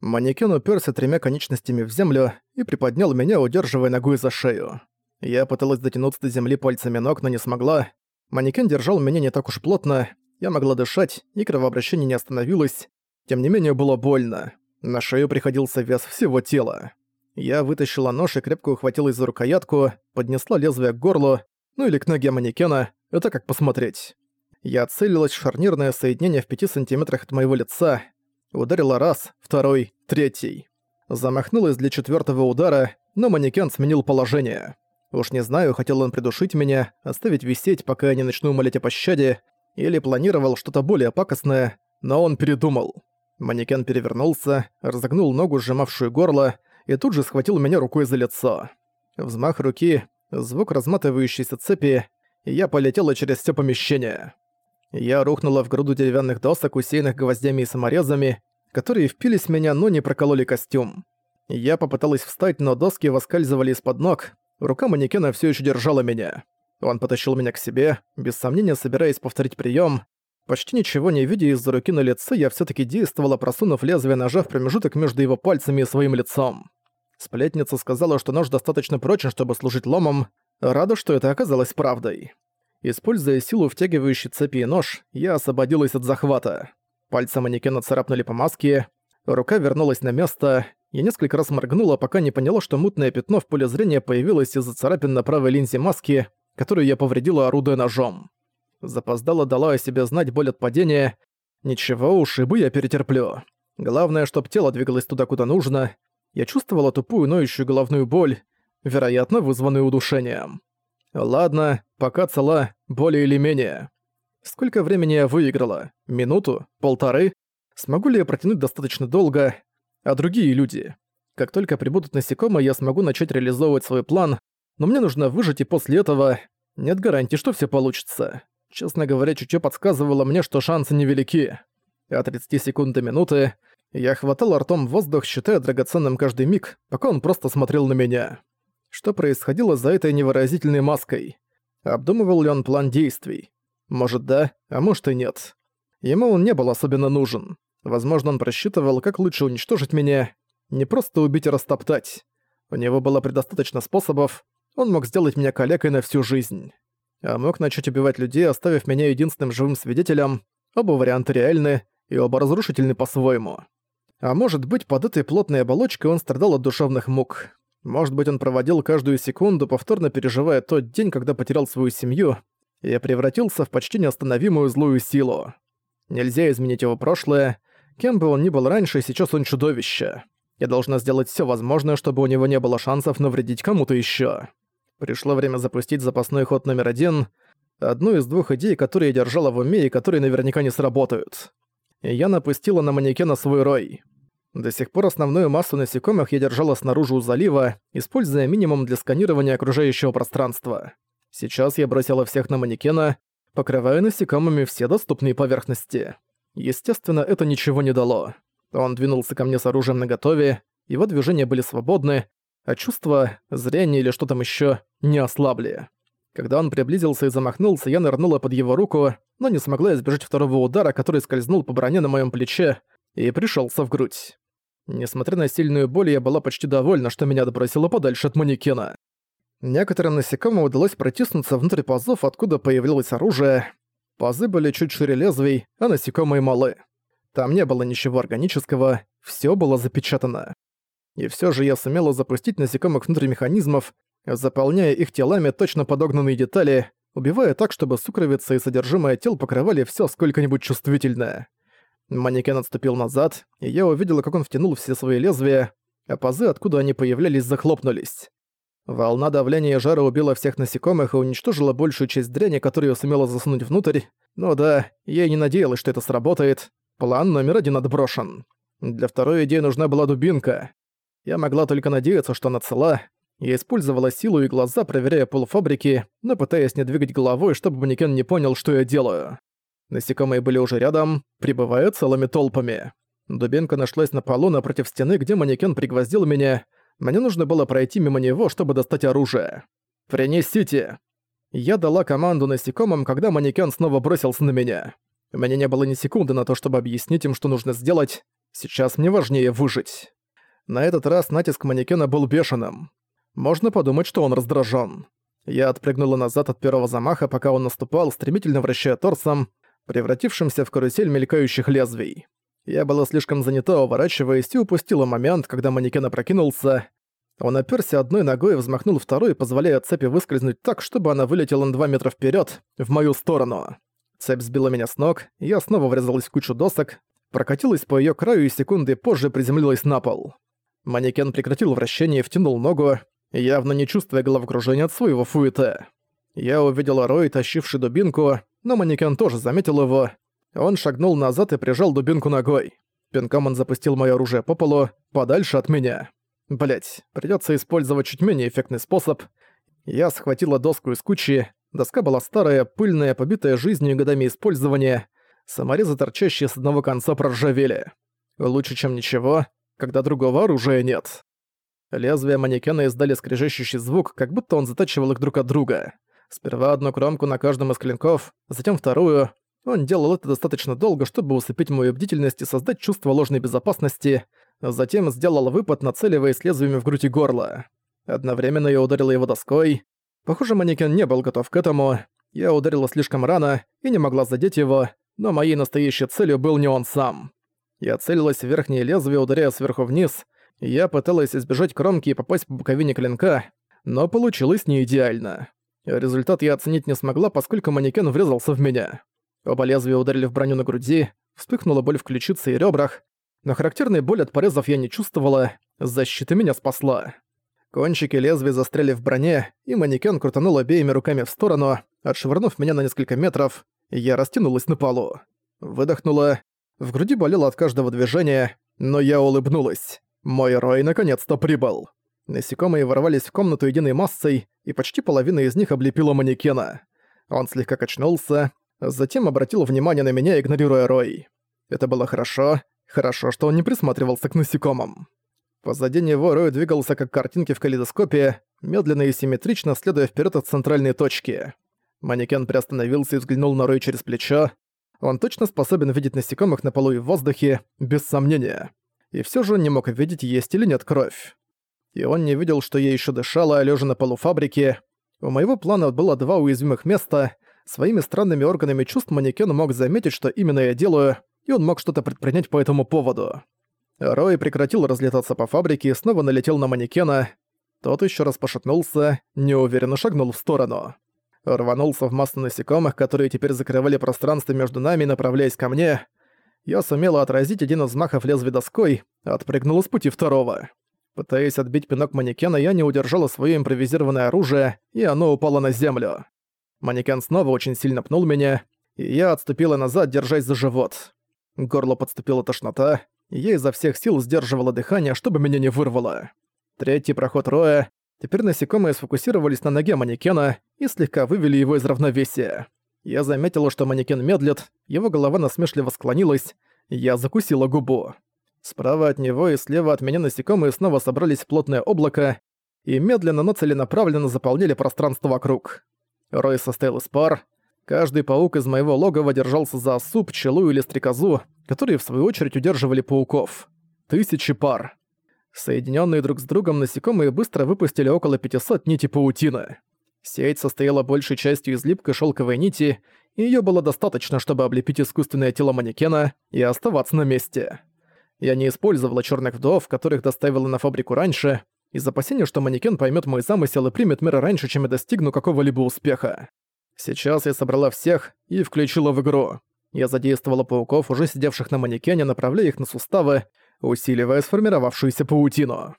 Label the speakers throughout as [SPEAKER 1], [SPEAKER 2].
[SPEAKER 1] Манекен уперся тремя конечностями в землю и приподнял меня, удерживая ногой за шею. Я пыталась дотянуться до земли пальцами ног, но не смогла. Манекен держал меня не так уж плотно, я могла дышать, и кровообращение не остановилось. Тем не менее, было больно. На шею приходился вес всего тела. Я вытащила нож и крепко ухватилась за рукоятку, поднесла лезвие к горлу, ну или к ноге манекена, это как посмотреть. Я целилась в шарнирное соединение в пяти сантиметрах от моего лица, ударила раз, второй, третий. Замахнулась для четвертого удара, но манекен сменил положение. Уж не знаю, хотел он придушить меня, оставить висеть, пока я не начну молить о пощаде, или планировал что-то более пакостное, но он передумал. Манекен перевернулся, разогнул ногу, сжимавшую горло, и тут же схватил меня рукой за лицо. Взмах руки, звук разматывающейся цепи, и я полетела через все помещение. Я рухнула в груду деревянных досок, усеянных гвоздями и саморезами, которые впились в меня, но не прокололи костюм. Я попыталась встать, но доски воскальзывали из-под ног, рука манекена все еще держала меня. Он потащил меня к себе, без сомнения собираясь повторить прием. Почти ничего не видя из-за руки на лице, я все таки действовала, просунув лезвие ножа в промежуток между его пальцами и своим лицом. Сплетница сказала, что нож достаточно прочен, чтобы служить ломом. Рада, что это оказалось правдой. Используя силу втягивающей цепи и нож, я освободилась от захвата. Пальцы манекена царапнули по маске, рука вернулась на место, я несколько раз моргнула, пока не поняла, что мутное пятно в поле зрения появилось из-за царапин на правой линзе маски, которую я повредила, орудуя ножом. Запоздала дала о себе знать боль от падения. Ничего, ушибы я перетерплю. Главное, чтоб тело двигалось туда, куда нужно. Я чувствовала тупую ноющую головную боль, вероятно, вызванную удушением. Ладно, пока цела, более или менее. Сколько времени я выиграла? Минуту? Полторы? Смогу ли я протянуть достаточно долго? А другие люди? Как только прибудут насекомые, я смогу начать реализовывать свой план, но мне нужно выжить и после этого... Нет гарантии, что все получится. Честно говоря, чутьё подсказывало мне, что шансы невелики. От 30 секунд до минуты я хватал ртом воздух, считая драгоценным каждый миг, пока он просто смотрел на меня. Что происходило за этой невыразительной маской? Обдумывал ли он план действий? Может да, а может и нет. Ему он не был особенно нужен. Возможно, он просчитывал, как лучше уничтожить меня, не просто убить и растоптать. У него было предостаточно способов, он мог сделать меня калекой на всю жизнь. А мог начать убивать людей, оставив меня единственным живым свидетелем. Оба варианта реальны, и оба разрушительны по-своему. А может быть, под этой плотной оболочкой он страдал от душевных мук. Может быть, он проводил каждую секунду, повторно переживая тот день, когда потерял свою семью, и превратился в почти неостановимую злую силу. Нельзя изменить его прошлое. Кем бы он ни был раньше, сейчас он чудовище. Я должна сделать все возможное, чтобы у него не было шансов навредить кому-то еще. Пришло время запустить запасной ход номер один, одну из двух идей, которые я держала в уме и которые наверняка не сработают. И я напустила на манекена свой рой. До сих пор основную массу насекомых я держала снаружи у залива, используя минимум для сканирования окружающего пространства. Сейчас я бросила всех на манекена, покрывая насекомыми все доступные поверхности. Естественно, это ничего не дало. Он двинулся ко мне с оружием наготове, его движения были свободны, а чувства, зрение или что там еще не ослабли. Когда он приблизился и замахнулся, я нырнула под его руку, но не смогла избежать второго удара, который скользнул по броне на моем плече и пришелся в грудь. Несмотря на сильную боль, я была почти довольна, что меня отбросило подальше от манекена. Некоторым насекомым удалось протиснуться внутрь пазов, откуда появилось оружие. Пазы были чуть шире лезвий, а насекомые малы. Там не было ничего органического, все было запечатано. И все же я сумела запустить насекомых внутрь механизмов, заполняя их телами точно подогнанные детали, убивая так, чтобы сукровица и содержимое тел покрывали все сколько-нибудь чувствительное. Манекен отступил назад, и я увидела, как он втянул все свои лезвия, а пазы, откуда они появлялись, захлопнулись. Волна давления и жара убила всех насекомых и уничтожила большую часть дряни, которую сумела засунуть внутрь. Но да, я и не надеялась, что это сработает. План номер один отброшен. Для второй идеи нужна была дубинка. Я могла только надеяться, что она цела. Я использовала силу и глаза, проверяя полуфабрики, но пытаясь не двигать головой, чтобы манекен не понял, что я делаю. Насекомые были уже рядом, прибывая целыми толпами. Дубинка нашлась на полу напротив стены, где манекен пригвоздил меня. Мне нужно было пройти мимо него, чтобы достать оружие. «Принесите!» Я дала команду насекомым, когда манекен снова бросился на меня. У меня не было ни секунды на то, чтобы объяснить им, что нужно сделать. Сейчас мне важнее выжить. На этот раз натиск манекена был бешеным. Можно подумать, что он раздражен. Я отпрыгнула назад от первого замаха, пока он наступал, стремительно вращая торсом, превратившимся в карусель мелькающих лезвий. Я была слишком занята, уворачиваясь, и упустила момент, когда манекен опрокинулся. Он оперся одной ногой и взмахнул второй, позволяя цепи выскользнуть так, чтобы она вылетела на два метра вперед в мою сторону. Цепь сбила меня с ног, и я снова врезалась в кучу досок, прокатилась по ее краю и секунды позже приземлилась на пол. Манекен прекратил вращение и втянул ногу, явно не чувствуя головокружения от своего фуэте. Я увидел Рой, тащивший дубинку, но манекен тоже заметил его. Он шагнул назад и прижал дубинку ногой. Пинком он запустил моё оружие по полу, подальше от меня. Блять, придётся использовать чуть менее эффектный способ. Я схватила доску из кучи, доска была старая, пыльная, побитая жизнью и годами использования, саморезы, торчащие с одного конца, проржавели. Лучше, чем ничего, когда другого оружия нет. Лезвия манекена издали скрежещущий звук, как будто он затачивал их друг от друга. Сперва одну кромку на каждом из клинков, затем вторую. Он делал это достаточно долго, чтобы усыпить мою бдительность и создать чувство ложной безопасности. Затем сделал выпад, нацеливаясь лезвиями в грудь и горло. Одновременно я ударила его доской. Похоже, манекен не был готов к этому. Я ударила слишком рано и не могла задеть его, но моей настоящей целью был не он сам. Я целилась в верхнее лезвие, ударяя сверху вниз. Я пыталась избежать кромки и попасть по боковине клинка, но получилось не идеально. Результат я оценить не смогла, поскольку манекен врезался в меня. Оба лезвия ударили в броню на груди, вспыхнула боль в ключице и ребрах, но характерной боли от порезов я не чувствовала, защита меня спасла. Кончики лезвий застряли в броне, и манекен крутанул обеими руками в сторону, отшвырнув меня на несколько метров, я растянулась на полу. Выдохнула, в груди болело от каждого движения, но я улыбнулась. Мой рой наконец-то прибыл. Насекомые ворвались в комнату единой массой, и почти половина из них облепила манекена. Он слегка качнулся, затем обратил внимание на меня, игнорируя рой. Это было хорошо, хорошо, что он не присматривался к насекомым. Позади него Рой двигался как картинки в калейдоскопе, медленно и симметрично следуя вперед от центральной точки. Манекен приостановился и взглянул на Рой через плечо. Он точно способен видеть насекомых на полу и в воздухе, без сомнения. И все же не мог видеть, есть или нет кровь. И он не видел, что я еще дышала, лежа на полу фабрики. У моего плана было два уязвимых места. Своими странными органами чувств манекен мог заметить, что именно я делаю, и он мог что-то предпринять по этому поводу. Рой прекратил разлетаться по фабрике и снова налетел на манекена. Тот еще раз пошатнулся, неуверенно шагнул в сторону. Рванулся в массу насекомых, которые теперь закрывали пространство между нами, направляясь ко мне. Я сумела отразить один из взмахов лезвия доской, отпрыгнула с пути второго. Пытаясь отбить пинок манекена, я не удержала свое импровизированное оружие, и оно упало на землю. Манекен снова очень сильно пнул меня, и я отступила назад, держась за живот. Горло подступила тошнота, я изо всех сил сдерживала дыхание, чтобы меня не вырвало. Третий проход Роя. Теперь насекомые сфокусировались на ноге манекена и слегка вывели его из равновесия. Я заметила, что манекен медлит, его голова насмешливо склонилась, я закусила губу. Справа от него и слева от меня насекомые снова собрались в плотное облако и медленно, но целенаправленно заполнили пространство вокруг. Рой состоял из пар, Каждый паук из моего логова держался за осу, пчелу или стрекозу, которые в свою очередь удерживали пауков. Тысячи пар. Соединенные друг с другом насекомые быстро выпустили около 500 нитей паутины. Сеть состояла большей частью из липкой шелковой нити, и ее было достаточно, чтобы облепить искусственное тело манекена и оставаться на месте. Я не использовала черных вдов, которых доставила на фабрику раньше, из опасения, что манекен поймет мой замысел и примет меры раньше, чем я достигну какого-либо успеха. Сейчас я собрала всех и включила в игру. Я задействовала пауков, уже сидевших на манекене, направляя их на суставы, усиливая сформировавшуюся паутину.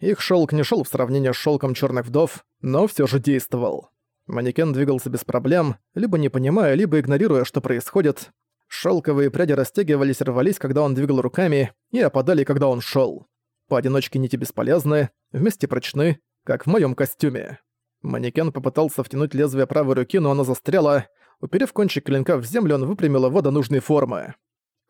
[SPEAKER 1] Их шелк не шел в сравнении с шелком черных вдов, но все же действовал. Манекен двигался без проблем, либо не понимая, либо игнорируя, что происходит. Шелковые пряди растягивались и рвались, когда он двигал руками, и опадали, когда он шел. Поодиночке нити бесполезны, вместе прочны, как в моем костюме. Манекен попытался втянуть лезвие правой руки, но оно застряло. Уперев кончик клинка в землю, он выпрямил его до нужной формы.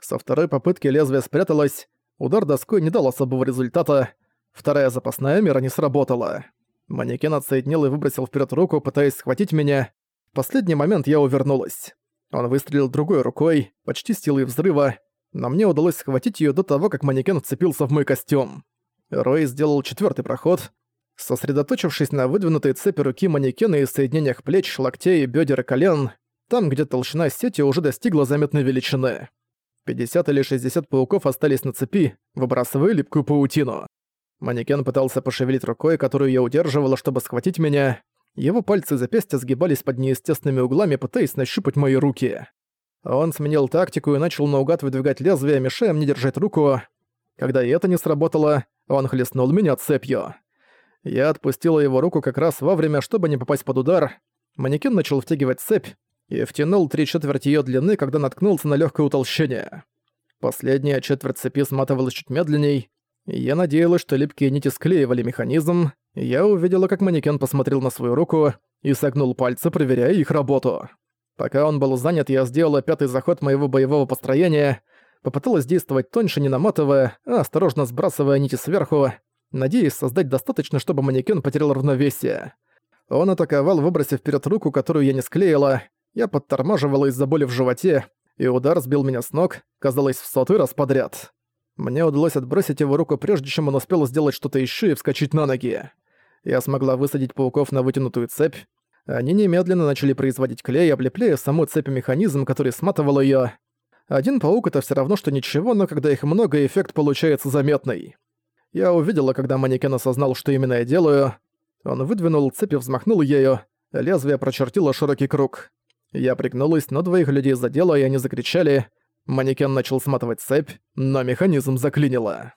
[SPEAKER 1] Со второй попытки лезвие спряталось. Удар доской не дал особого результата. Вторая запасная мера не сработала. Манекен отсоединил и выбросил вперед руку, пытаясь схватить меня. В последний момент я увернулась. Он выстрелил другой рукой, почти с силой взрыва. но мне удалось схватить её до того, как манекен вцепился в мой костюм. Рой сделал четвёртый проход. Сосредоточившись на выдвинутой цепи руки манекена и соединениях плеч, локтей, бёдер и колен, там, где толщина сети уже достигла заметной величины. 50 или 60 пауков остались на цепи, выбрасывая липкую паутину. Манекен пытался пошевелить рукой, которую я удерживала, чтобы схватить меня. Его пальцы и запястья сгибались под неестественными углами, пытаясь нащупать мои руки. Он сменил тактику и начал наугад выдвигать лезвие, мешая мне держать руку. Когда и это не сработало, он хлестнул меня цепью. Я отпустила его руку как раз вовремя, чтобы не попасть под удар. Манекен начал втягивать цепь и втянул три четверти ее длины, когда наткнулся на легкое утолщение. Последняя четверть цепи сматывалась чуть медленней. Я надеялась, что липкие нити склеивали механизм. Я увидела, как манекен посмотрел на свою руку и согнул пальцы, проверяя их работу. Пока он был занят, я сделала пятый заход моего боевого построения, попыталась действовать тоньше, не наматывая, а осторожно сбрасывая нити сверху, надеясь создать достаточно, чтобы манекен потерял равновесие. Он атаковал, выбросив вперед руку, которую я не склеила. Я подтормаживала из-за боли в животе, и удар сбил меня с ног, казалось, в сотый раз подряд. Мне удалось отбросить его руку, прежде чем он успел сделать что-то еще и вскочить на ноги. Я смогла высадить пауков на вытянутую цепь, они немедленно начали производить клей, облепляя саму цепь механизм, который сматывал её. Один паук — это всё равно, что ничего, но когда их много, эффект получается заметный. Я увидела, когда манекен осознал, что именно я делаю. Он выдвинул цепь и взмахнул ею. Лезвие прочертило широкий круг. Я пригнулась, но двоих людей задело, и они закричали. Манекен начал сматывать цепь, но механизм заклинило.